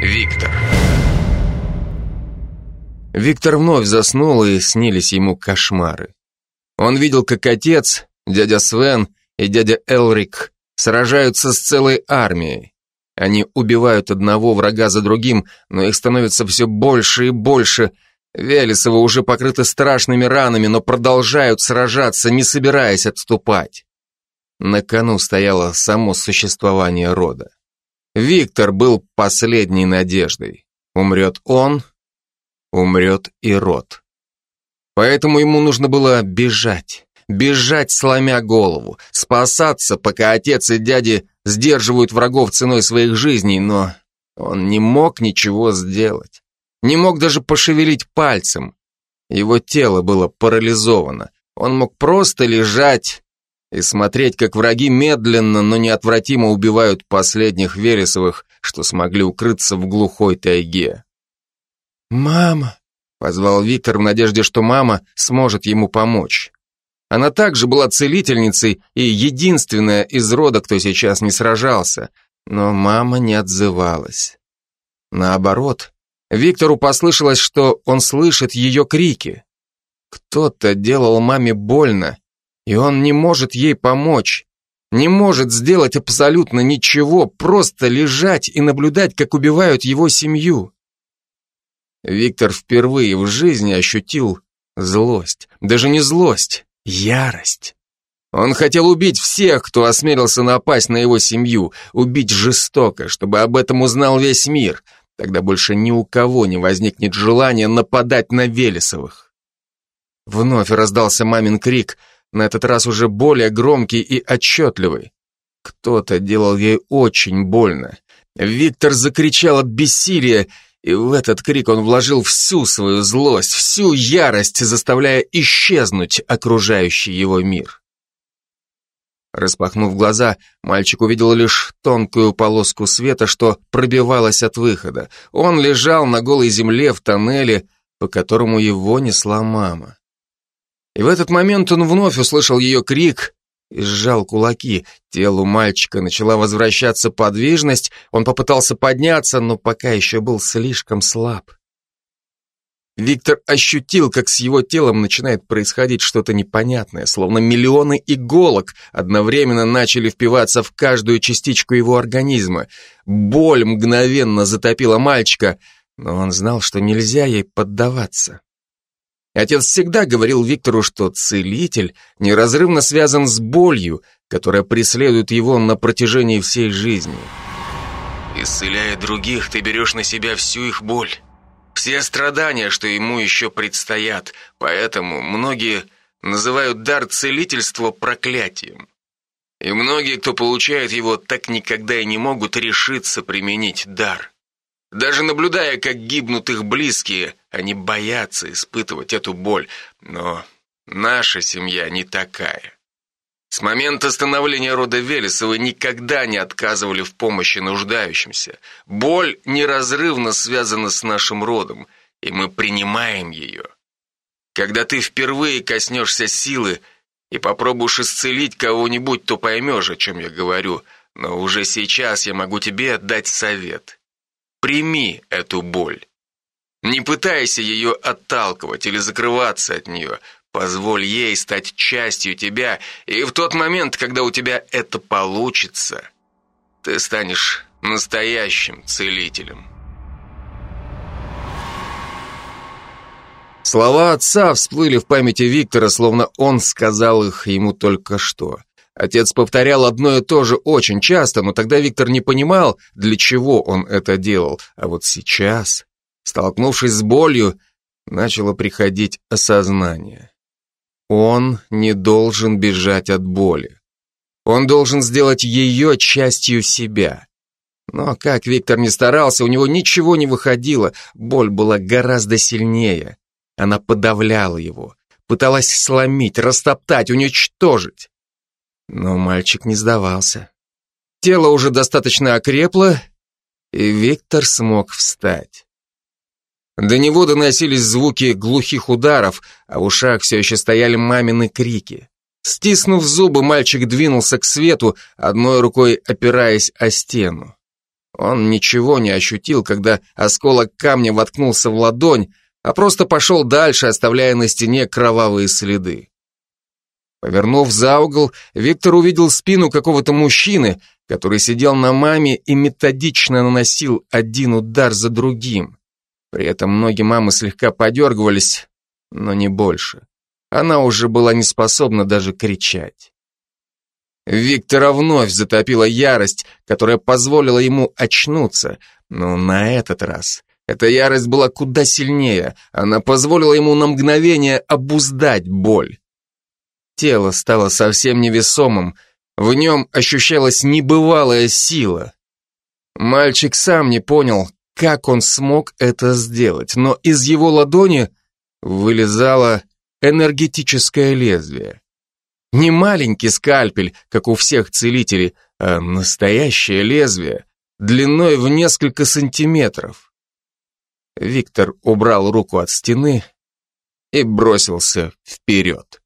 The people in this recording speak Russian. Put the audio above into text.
Виктор. Виктор вновь заснул, и снились ему кошмары. Он видел, как отец, дядя Свен и дядя Элрик сражаются с целой армией. Они убивают одного врага за другим, но их становится все больше и больше. Велесовы уже покрыты страшными ранами, но продолжают сражаться, не собираясь отступать. На кону стояло само существование рода. Виктор был последней надеждой. Умрет он, умрет и род. Поэтому ему нужно было бежать, бежать, сломя голову, спасаться, пока отец и дяди сдерживают врагов ценой своих жизней, но он не мог ничего сделать. Не мог даже пошевелить пальцем. Его тело было парализовано. Он мог просто лежать и смотреть, как враги медленно, но неотвратимо убивают последних Вересовых, что смогли укрыться в глухой тайге. «Мама!» — позвал Виктор в надежде, что мама сможет ему помочь. Она также была целительницей и единственная из рода, кто сейчас не сражался, но мама не отзывалась. Наоборот, Виктору послышалось, что он слышит ее крики. Кто-то делал маме больно, и он не может ей помочь. Не может сделать абсолютно ничего, просто лежать и наблюдать, как убивают его семью. Виктор впервые в жизни ощутил злость. Даже не злость, ярость. Он хотел убить всех, кто осмелился напасть на его семью, убить жестоко, чтобы об этом узнал весь мир. Тогда больше ни у кого не возникнет желания нападать на Велесовых. Вновь раздался мамин крик — на этот раз уже более громкий и отчетливый. Кто-то делал ей очень больно. Виктор закричал от бессилия, и в этот крик он вложил всю свою злость, всю ярость, заставляя исчезнуть окружающий его мир. Распахнув глаза, мальчик увидел лишь тонкую полоску света, что пробивалась от выхода. Он лежал на голой земле в тоннеле, по которому его несла мама. И в этот момент он вновь услышал ее крик и сжал кулаки. Телу мальчика начала возвращаться подвижность, он попытался подняться, но пока еще был слишком слаб. Виктор ощутил, как с его телом начинает происходить что-то непонятное, словно миллионы иголок одновременно начали впиваться в каждую частичку его организма. Боль мгновенно затопила мальчика, но он знал, что нельзя ей поддаваться. Отец всегда говорил Виктору, что целитель неразрывно связан с болью, которая преследует его на протяжении всей жизни. Исцеляя других, ты берешь на себя всю их боль. Все страдания, что ему еще предстоят. Поэтому многие называют дар целительства проклятием. И многие, кто получает его, так никогда и не могут решиться применить дар. Даже наблюдая, как гибнут их близкие, они боятся испытывать эту боль. Но наша семья не такая. С момента становления рода Велесовы никогда не отказывали в помощи нуждающимся. Боль неразрывно связана с нашим родом, и мы принимаем ее. Когда ты впервые коснешься силы и попробуешь исцелить кого-нибудь, то поймешь, о чем я говорю. Но уже сейчас я могу тебе дать совет. Прими эту боль. Не пытайся ее отталкивать или закрываться от нее. Позволь ей стать частью тебя, и в тот момент, когда у тебя это получится, ты станешь настоящим целителем. Слова отца всплыли в памяти Виктора, словно он сказал их ему только что. Отец повторял одно и то же очень часто, но тогда Виктор не понимал, для чего он это делал. А вот сейчас, столкнувшись с болью, начало приходить осознание. Он не должен бежать от боли. Он должен сделать ее частью себя. Но как Виктор не старался, у него ничего не выходило, боль была гораздо сильнее. Она подавляла его, пыталась сломить, растоптать, уничтожить. Но мальчик не сдавался. Тело уже достаточно окрепло, и Виктор смог встать. До него доносились звуки глухих ударов, а в ушах все еще стояли мамины крики. Стиснув зубы, мальчик двинулся к свету, одной рукой опираясь о стену. Он ничего не ощутил, когда осколок камня воткнулся в ладонь, а просто пошел дальше, оставляя на стене кровавые следы. Повернув за угол, Виктор увидел спину какого-то мужчины, который сидел на маме и методично наносил один удар за другим. При этом ноги мамы слегка подергивались, но не больше. Она уже была не способна даже кричать. Виктора вновь затопила ярость, которая позволила ему очнуться, но на этот раз эта ярость была куда сильнее, она позволила ему на мгновение обуздать боль. Тело стало совсем невесомым, в нем ощущалась небывалая сила. Мальчик сам не понял, как он смог это сделать, но из его ладони вылезало энергетическое лезвие. Не маленький скальпель, как у всех целителей, а настоящее лезвие, длиной в несколько сантиметров. Виктор убрал руку от стены и бросился вперед.